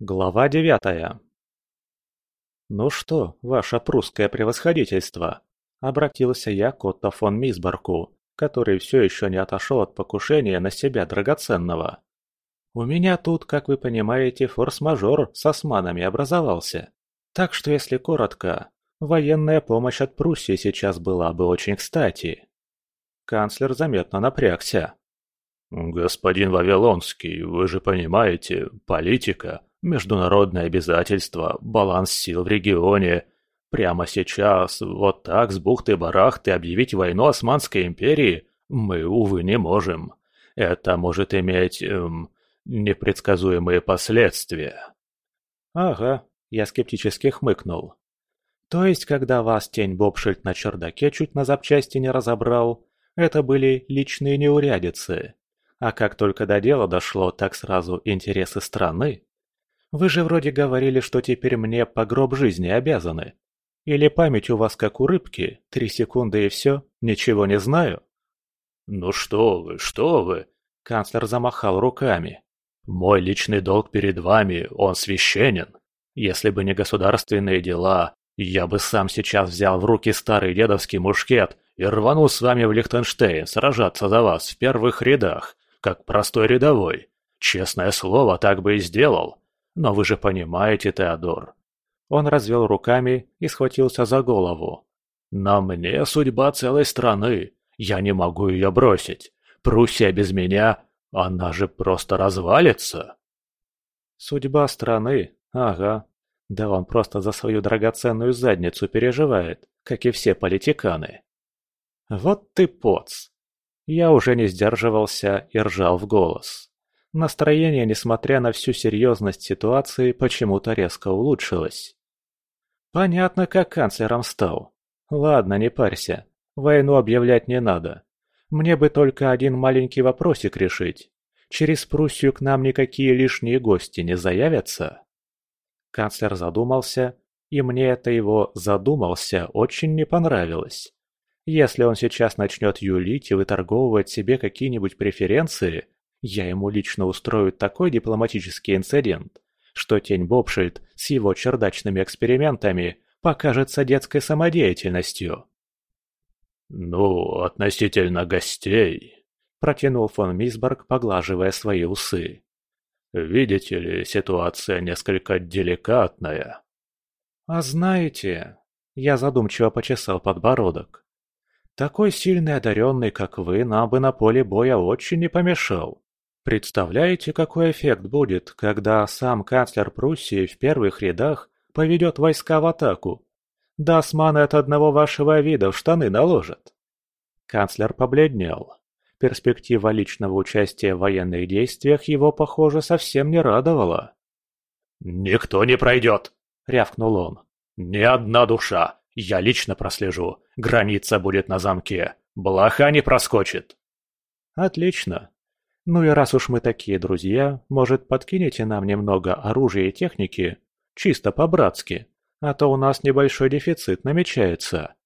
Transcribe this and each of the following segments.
Глава девятая «Ну что, ваше прусское превосходительство?» – обратился я к Отто фон Мисборку, который все еще не отошел от покушения на себя драгоценного. «У меня тут, как вы понимаете, форс-мажор с османами образовался. Так что, если коротко, военная помощь от Пруссии сейчас была бы очень кстати». Канцлер заметно напрягся. «Господин Вавилонский, вы же понимаете, политика, международные обязательства, баланс сил в регионе. Прямо сейчас, вот так с бухты-барахты объявить войну Османской империи мы, увы, не можем. Это может иметь эм, непредсказуемые последствия». «Ага», — я скептически хмыкнул. «То есть, когда вас тень Бобшильд на чердаке чуть на запчасти не разобрал, это были личные неурядицы?» А как только до дела дошло, так сразу интересы страны. Вы же вроде говорили, что теперь мне по гроб жизни обязаны. Или память у вас как у рыбки, три секунды и все, ничего не знаю?» «Ну что вы, что вы!» – канцлер замахал руками. «Мой личный долг перед вами, он священен. Если бы не государственные дела, я бы сам сейчас взял в руки старый дедовский мушкет и рванул с вами в Лихтенштейн сражаться за вас в первых рядах как простой рядовой. Честное слово, так бы и сделал. Но вы же понимаете, Теодор. Он развел руками и схватился за голову. На мне судьба целой страны. Я не могу ее бросить. Пруссия без меня, она же просто развалится. Судьба страны? Ага. Да он просто за свою драгоценную задницу переживает, как и все политиканы. Вот ты поц. Я уже не сдерживался и ржал в голос. Настроение, несмотря на всю серьезность ситуации, почему-то резко улучшилось. Понятно, как канцлером стал. Ладно, не парься. Войну объявлять не надо. Мне бы только один маленький вопросик решить. Через Пруссию к нам никакие лишние гости не заявятся? Канцлер задумался, и мне это его «задумался» очень не понравилось. Если он сейчас начнет юлить и выторговывать себе какие-нибудь преференции, я ему лично устрою такой дипломатический инцидент, что тень Бобшильд с его чердачными экспериментами покажется детской самодеятельностью. «Ну, относительно гостей», – протянул фон Мисборг, поглаживая свои усы. «Видите ли, ситуация несколько деликатная». «А знаете...» – я задумчиво почесал подбородок. Такой сильный одаренный, как вы, нам бы на поле боя очень не помешал. Представляете, какой эффект будет, когда сам канцлер Пруссии в первых рядах поведет войска в атаку? Да османы от одного вашего вида в штаны наложат. Канцлер побледнел. Перспектива личного участия в военных действиях его, похоже, совсем не радовала. «Никто не пройдет!» — рявкнул он. «Ни одна душа! Я лично прослежу. Граница будет на замке. Блоха не проскочит. Отлично. Ну и раз уж мы такие друзья, может, подкинете нам немного оружия и техники? Чисто по-братски. А то у нас небольшой дефицит намечается.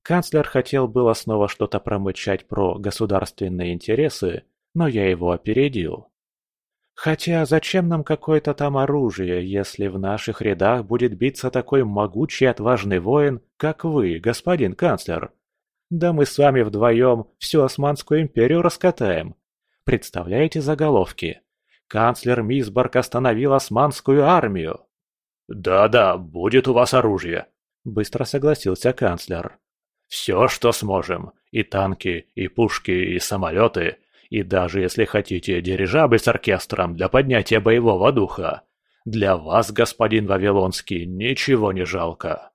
Канцлер хотел было снова что-то промычать про государственные интересы, но я его опередил. Хотя зачем нам какое-то там оружие, если в наших рядах будет биться такой могучий отважный воин, как вы, господин канцлер? Да мы с вами вдвоем всю Османскую империю раскатаем. Представляете заголовки? Канцлер Мисборг остановил Османскую армию. «Да-да, будет у вас оружие», — быстро согласился канцлер. «Все, что сможем. И танки, и пушки, и самолеты. И даже если хотите дирижабль с оркестром для поднятия боевого духа, для вас, господин Вавилонский, ничего не жалко.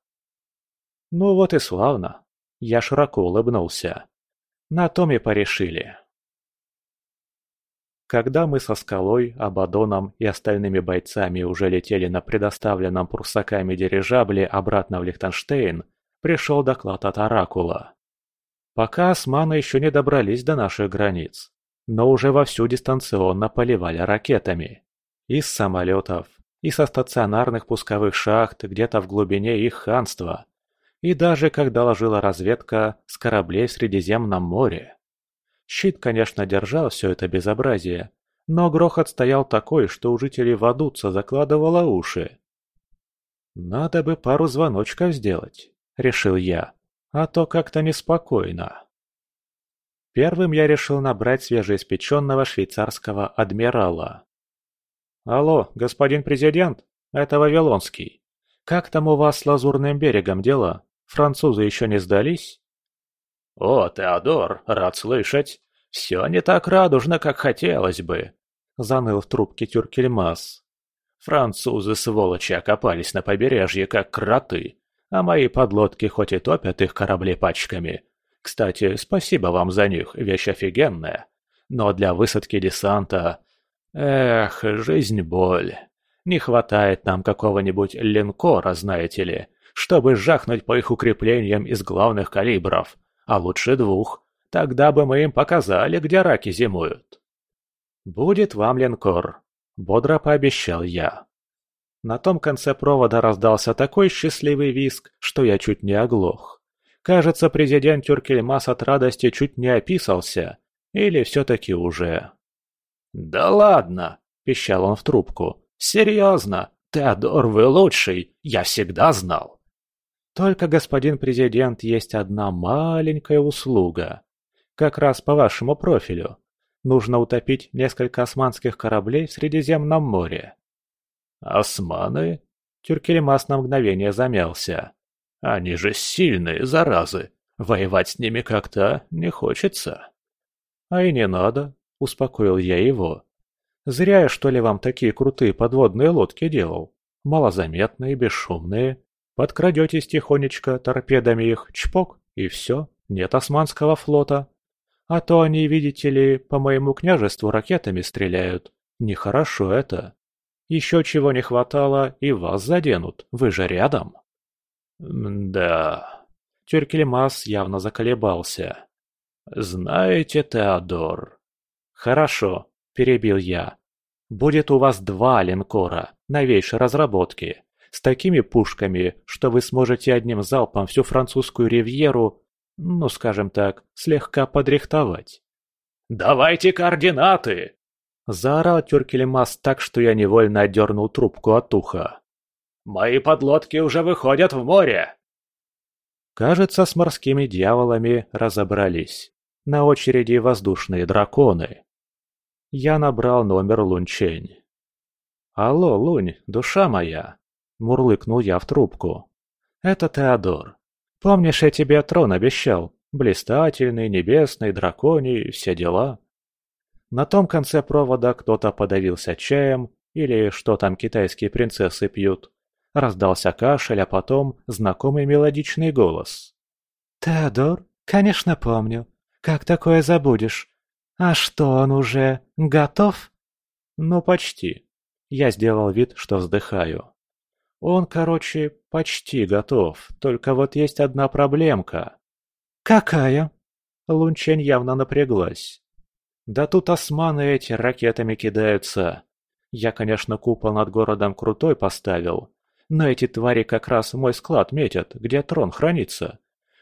Ну вот и славно. Я широко улыбнулся. На том и порешили. Когда мы со Скалой, Абадоном и остальными бойцами уже летели на предоставленном прусаками дирижабле обратно в Лихтенштейн, пришел доклад от Оракула. Пока османы еще не добрались до наших границ но уже вовсю дистанционно поливали ракетами. Из самолетов, и со стационарных пусковых шахт где-то в глубине их ханства, и даже, как доложила разведка, с кораблей в Средиземном море. Щит, конечно, держал все это безобразие, Но грохот стоял такой, что у жителей Вадуца закладывало уши. «Надо бы пару звоночков сделать», — решил я, — «а то как-то неспокойно». Первым я решил набрать свежеиспеченного швейцарского адмирала. «Алло, господин президент, это Вавилонский. Как там у вас с Лазурным берегом дела? Французы еще не сдались?» «О, Теодор, рад слышать. Все не так радужно, как хотелось бы», — заныл в трубке Тюркельмас. «Французы, сволочи, окопались на побережье, как кроты, а мои подлодки хоть и топят их корабли пачками, кстати, спасибо вам за них, вещь офигенная. Но для высадки десанта... Эх, жизнь боль. Не хватает нам какого-нибудь линкора, знаете ли, чтобы жахнуть по их укреплениям из главных калибров, а лучше двух. Тогда бы мы им показали, где раки зимуют. «Будет вам линкор», — бодро пообещал я. На том конце провода раздался такой счастливый визг, что я чуть не оглох. Кажется, президент Тюркельмас от радости чуть не описался. Или все-таки уже. «Да ладно!» – пищал он в трубку. «Серьезно? Теодор, вы лучший! Я всегда знал!» «Только, господин президент, есть одна маленькая услуга. Как раз по вашему профилю. Нужно утопить несколько османских кораблей в Средиземном море». «Османы?» Тюркельмас на мгновение замялся. Они же сильные, заразы. Воевать с ними как-то не хочется. А и не надо, успокоил я его. Зря я, что ли, вам такие крутые подводные лодки делал. Малозаметные, бесшумные. Подкрадетесь тихонечко, торпедами их, чпок, и все, нет османского флота. А то они, видите ли, по моему княжеству ракетами стреляют. Нехорошо это. Еще чего не хватало, и вас заденут, вы же рядом. «Да...» Тюркельмас явно заколебался. «Знаете, Теодор...» «Хорошо», — перебил я. «Будет у вас два линкора, новейшей разработки, с такими пушками, что вы сможете одним залпом всю французскую ривьеру, ну, скажем так, слегка подрихтовать». «Давайте координаты!» Заорал Тюркелемас так, что я невольно отдернул трубку от уха. Мои подлодки уже выходят в море!» Кажется, с морскими дьяволами разобрались. На очереди воздушные драконы. Я набрал номер Лунчень. «Алло, Лунь, душа моя!» – мурлыкнул я в трубку. «Это Теодор. Помнишь, я тебе трон обещал? Блистательный, небесный, драконий, все дела?» На том конце провода кто-то подавился чаем, или что там китайские принцессы пьют, Раздался кашель, а потом знакомый мелодичный голос. «Теодор? Конечно помню. Как такое забудешь? А что, он уже готов?» «Ну, почти». Я сделал вид, что вздыхаю. «Он, короче, почти готов, только вот есть одна проблемка». «Какая?» Лунчень явно напряглась. «Да тут османы эти ракетами кидаются. Я, конечно, купол над городом крутой поставил, но эти твари как раз мой склад метят, где трон хранится.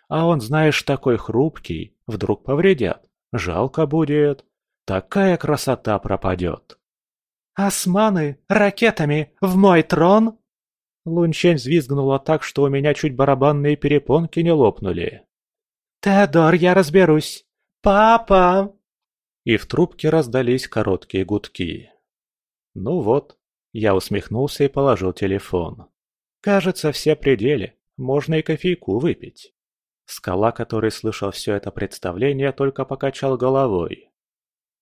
А он, знаешь, такой хрупкий, вдруг повредят. Жалко будет. Такая красота пропадет. «Османы! Ракетами! В мой трон!» Лунчень взвизгнула так, что у меня чуть барабанные перепонки не лопнули. «Теодор, я разберусь! Папа!» И в трубке раздались короткие гудки. Ну вот, я усмехнулся и положил телефон. Кажется, все пределы. Можно и кофейку выпить. Скала, который слышал все это представление, только покачал головой.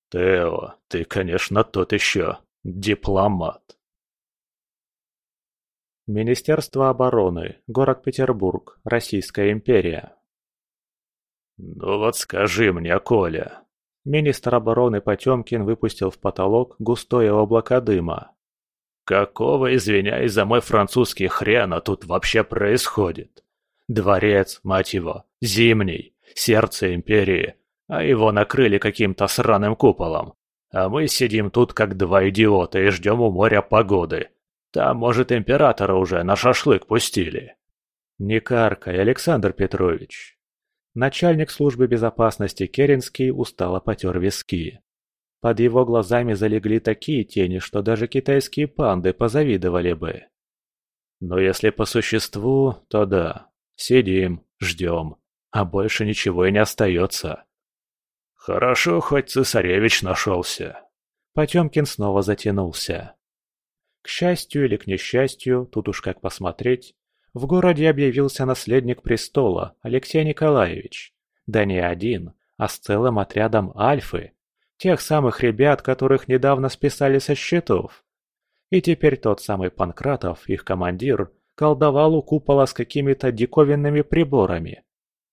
«Тео, ты, конечно, тот еще дипломат». Министерство обороны, город Петербург, Российская империя. «Ну вот скажи мне, Коля». Министр обороны Потемкин выпустил в потолок густое облако дыма. Какого, извиняюсь за мой французский хрена тут вообще происходит? Дворец, мать его, зимний, сердце империи, а его накрыли каким-то сраным куполом. А мы сидим тут как два идиота и ждем у моря погоды. Там, может, императора уже на шашлык пустили. Не каркай, Александр Петрович. Начальник службы безопасности Керенский устало потер виски. Под его глазами залегли такие тени, что даже китайские панды позавидовали бы. Но если по существу, то да. Сидим, ждем, а больше ничего и не остается. Хорошо, хоть цесаревич нашелся. Потемкин снова затянулся. К счастью или к несчастью, тут уж как посмотреть, в городе объявился наследник престола Алексей Николаевич. Да не один, а с целым отрядом альфы. Тех самых ребят, которых недавно списали со счетов. И теперь тот самый Панкратов, их командир, колдовал у купола с какими-то диковинными приборами.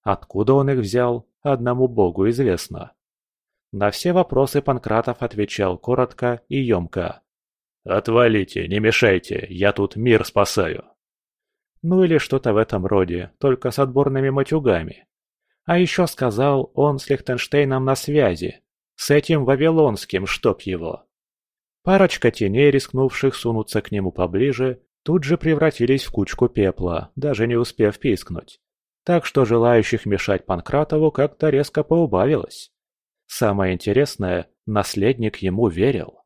Откуда он их взял, одному богу известно. На все вопросы Панкратов отвечал коротко и емко. «Отвалите, не мешайте, я тут мир спасаю». Ну или что-то в этом роде, только с отборными матюгами. А еще сказал, он с Лихтенштейном на связи. С этим Вавилонским, чтоб его. Парочка теней, рискнувших сунуться к нему поближе, тут же превратились в кучку пепла, даже не успев пискнуть. Так что желающих мешать Панкратову как-то резко поубавилось. Самое интересное, наследник ему верил.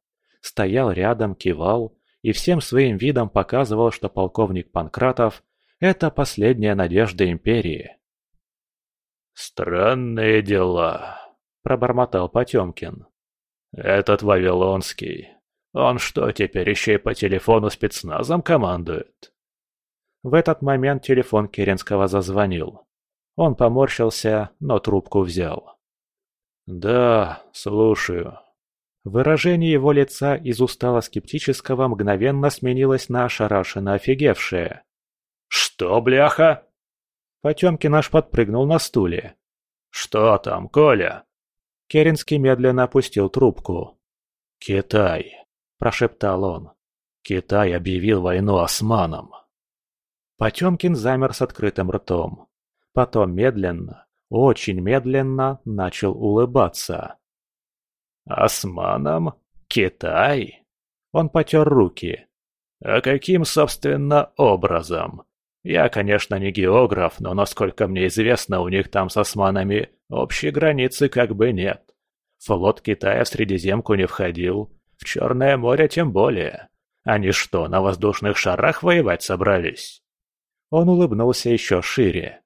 Стоял рядом, кивал и всем своим видом показывал, что полковник Панкратов – это последняя надежда империи. «Странные дела», – пробормотал Потемкин. «Этот Вавилонский, он что, теперь еще и по телефону спецназом командует?» В этот момент телефон Керенского зазвонил. Он поморщился, но трубку взял. «Да, слушаю». Выражение его лица из устало-скептического мгновенно сменилось на ошарашенно офигевшее. «Что, бляха?» Потемкин аж подпрыгнул на стуле. «Что там, Коля?» Керенский медленно опустил трубку. «Китай», – прошептал он. «Китай объявил войну османам». Потемкин замер с открытым ртом. Потом медленно, очень медленно начал улыбаться. «Османам? Китай?» Он потер руки. «А каким, собственно, образом? Я, конечно, не географ, но, насколько мне известно, у них там с османами общей границы как бы нет. Флот Китая в Средиземку не входил, в Черное море тем более. Они что, на воздушных шарах воевать собрались?» Он улыбнулся еще шире.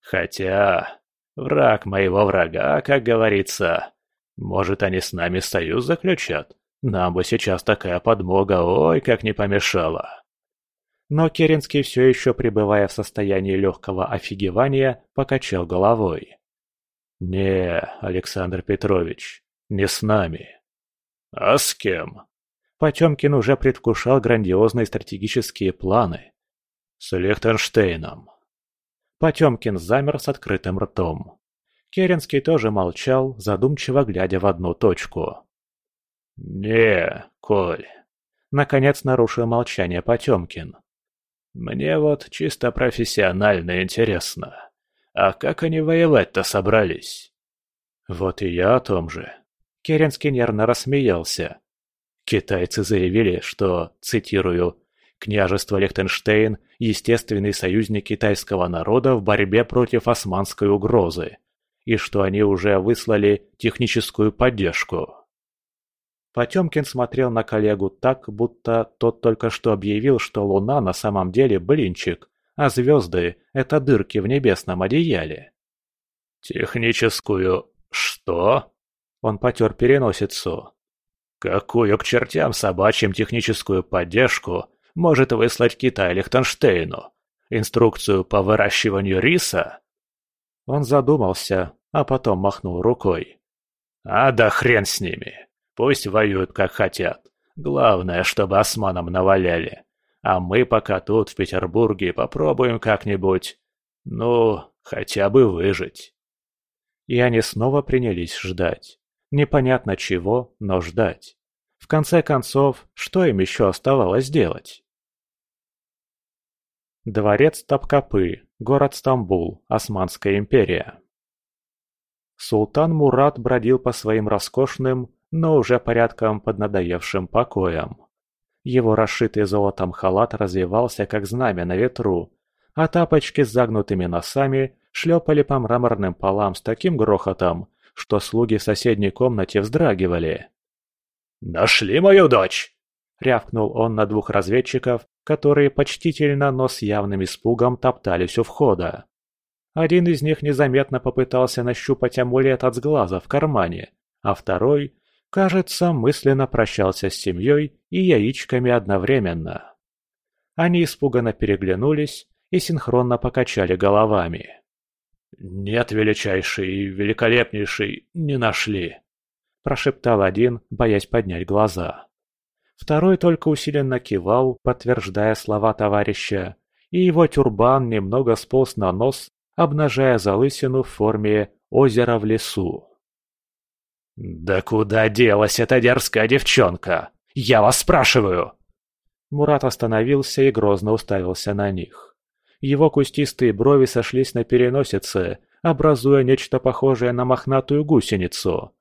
«Хотя, враг моего врага, как говорится. Может, они с нами союз заключат? Нам бы сейчас такая подмога, ой, как не помешала!» Но Керенский, все еще пребывая в состоянии легкого офигевания, покачал головой. «Не, Александр Петрович, не с нами». «А с кем?» Потемкин уже предвкушал грандиозные стратегические планы. «С Лихтенштейном». Потемкин замер с открытым ртом. Керенский тоже молчал, задумчиво глядя в одну точку. «Не, Коль», — наконец нарушил молчание Потемкин. «Мне вот чисто профессионально интересно. А как они воевать-то собрались?» «Вот и я о том же». Керенский нервно рассмеялся. Китайцы заявили, что, цитирую, «Княжество Лихтенштейн – естественный союзник китайского народа в борьбе против османской угрозы, и что они уже выслали техническую поддержку». Потемкин смотрел на коллегу так, будто тот только что объявил, что Луна на самом деле блинчик, а звезды – это дырки в небесном одеяле. «Техническую... что?» Он потер переносицу. «Какую к чертям собачьим техническую поддержку может выслать Китай Лихтенштейну? Инструкцию по выращиванию риса?» Он задумался, а потом махнул рукой. «А да хрен с ними!» Пусть воюют как хотят. Главное, чтобы османам наваляли. А мы пока тут, в Петербурге, попробуем как-нибудь... Ну, хотя бы выжить. И они снова принялись ждать. Непонятно чего, но ждать. В конце концов, что им еще оставалось делать? Дворец Топкапы, город Стамбул, Османская империя. Султан Мурат бродил по своим роскошным, но уже порядком поднадоевшим покоем. Его расшитый золотом халат развивался, как знамя на ветру, а тапочки с загнутыми носами шлепали по мраморным полам с таким грохотом, что слуги в соседней комнате вздрагивали. «Нашли мою дочь!» — рявкнул он на двух разведчиков, которые почтительно, но с явным испугом топтались у входа. Один из них незаметно попытался нащупать амулет от сглаза в кармане, а второй, кажется, мысленно прощался с семьей и яичками одновременно. Они испуганно переглянулись и синхронно покачали головами. «Нет, величайший, великолепнейший, не нашли», – прошептал один, боясь поднять глаза. Второй только усиленно кивал, подтверждая слова товарища, и его тюрбан немного сполз на нос, обнажая залысину в форме озера в лесу. «Да куда делась эта дерзкая девчонка? Я вас спрашиваю!» Мурат остановился и грозно уставился на них. Его кустистые брови сошлись на переносице, образуя нечто похожее на мохнатую гусеницу.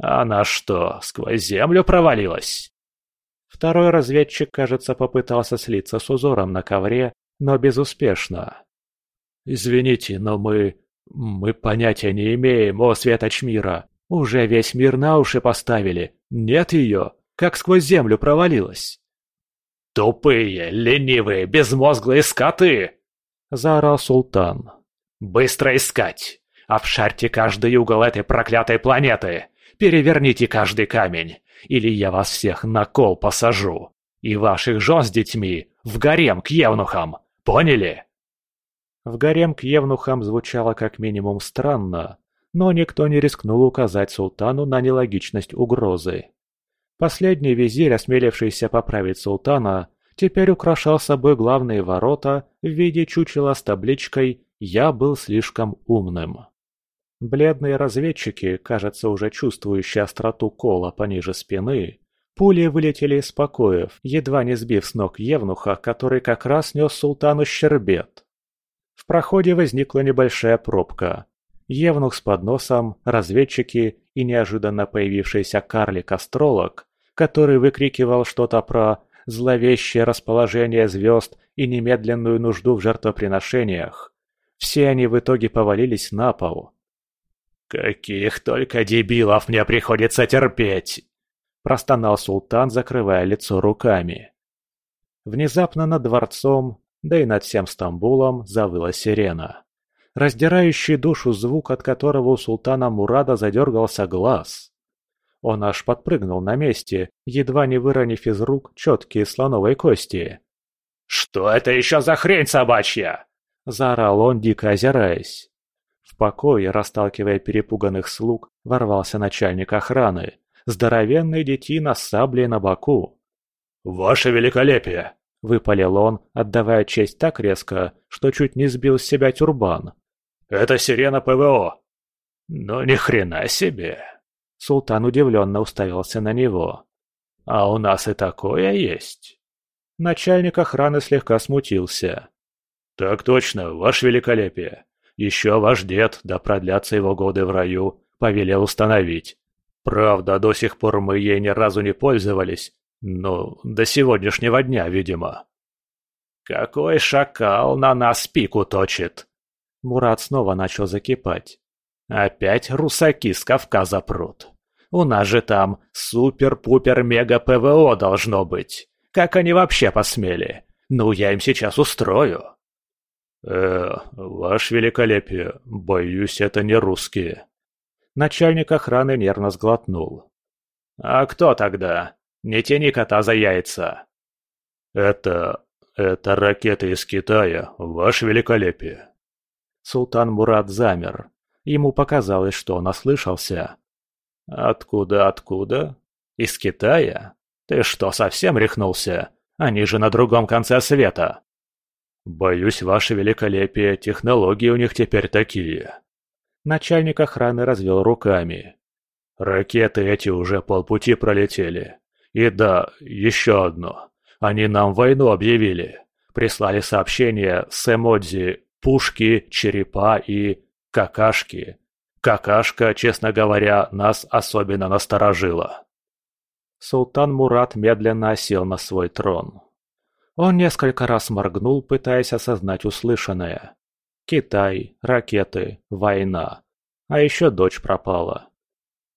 «Она что, сквозь землю провалилась?» Второй разведчик, кажется, попытался слиться с узором на ковре, но безуспешно. «Извините, но мы... мы понятия не имеем, о светоч мира. Уже весь мир на уши поставили. Нет ее, как сквозь землю провалилась». «Тупые, ленивые, безмозглые скоты!» — заорал султан. «Быстро искать! Обшарьте каждый угол этой проклятой планеты! Переверните каждый камень, или я вас всех на кол посажу! И ваших жен с детьми в гарем к евнухам! Поняли?» В гарем к евнухам звучало как минимум странно, но никто не рискнул указать султану на нелогичность угрозы. Последний визирь, осмелившийся поправить султана, теперь украшал собой главные ворота в виде чучела с табличкой «Я был слишком умным». Бледные разведчики, кажется, уже чувствующие остроту кола пониже спины, пули вылетели из покоев, едва не сбив с ног Евнуха, который как раз нес султану щербет. В проходе возникла небольшая пробка. Евнух с подносом, разведчики и неожиданно появившийся карлик-астролог, который выкрикивал что-то про зловещее расположение звезд и немедленную нужду в жертвоприношениях. Все они в итоге повалились на пол. «Каких только дебилов мне приходится терпеть!» простонал султан, закрывая лицо руками. Внезапно над дворцом да и над всем Стамбулом завыла сирена. Раздирающий душу звук, от которого у султана Мурада задергался глаз. Он аж подпрыгнул на месте, едва не выронив из рук четкие слоновой кости. «Что это еще за хрень собачья?» – заорал он, дико озираясь. В покое, расталкивая перепуганных слуг, ворвался начальник охраны, здоровенный детина с саблей на боку. «Ваше великолепие!» Выпалил он, отдавая честь так резко, что чуть не сбил с себя тюрбан. «Это сирена ПВО!» «Ну ни хрена себе!» Султан удивленно уставился на него. «А у нас и такое есть!» Начальник охраны слегка смутился. «Так точно, ваше великолепие. Еще ваш дед, да продлятся его годы в раю, повелел установить. Правда, до сих пор мы ей ни разу не пользовались, ну, до сегодняшнего дня, видимо. Какой шакал на нас пику точит? Мурат снова начал закипать. Опять русаки с Кавказа прут. У нас же там супер-пупер-мега-ПВО должно быть. Как они вообще посмели? Ну, я им сейчас устрою. Э, ваше великолепие, боюсь, это не русские. Начальник охраны нервно сглотнул. А кто тогда? Не тяни кота за яйца!» «Это... это ракеты из Китая, ваше великолепие!» Султан Мурат замер. Ему показалось, что он ослышался. «Откуда, откуда? Из Китая? Ты что, совсем рехнулся? Они же на другом конце света!» «Боюсь, ваше великолепие, технологии у них теперь такие!» Начальник охраны развел руками. «Ракеты эти уже полпути пролетели. И да, еще одно. Они нам войну объявили. Прислали сообщение с эмодзи «пушки», «черепа» и «какашки». Какашка, честно говоря, нас особенно насторожила. Султан Мурат медленно осел на свой трон. Он несколько раз моргнул, пытаясь осознать услышанное. Китай, ракеты, война. А еще дочь пропала.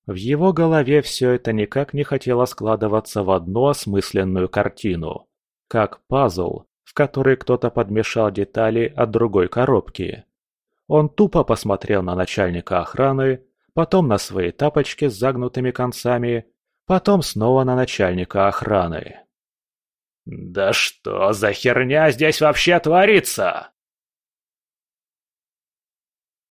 В его голове все это никак не хотело складываться в одну осмысленную картину. Как пазл, в который кто-то подмешал детали от другой коробки. Он тупо посмотрел на начальника охраны, потом на свои тапочки с загнутыми концами, потом снова на начальника охраны. «Да что за херня здесь вообще творится?»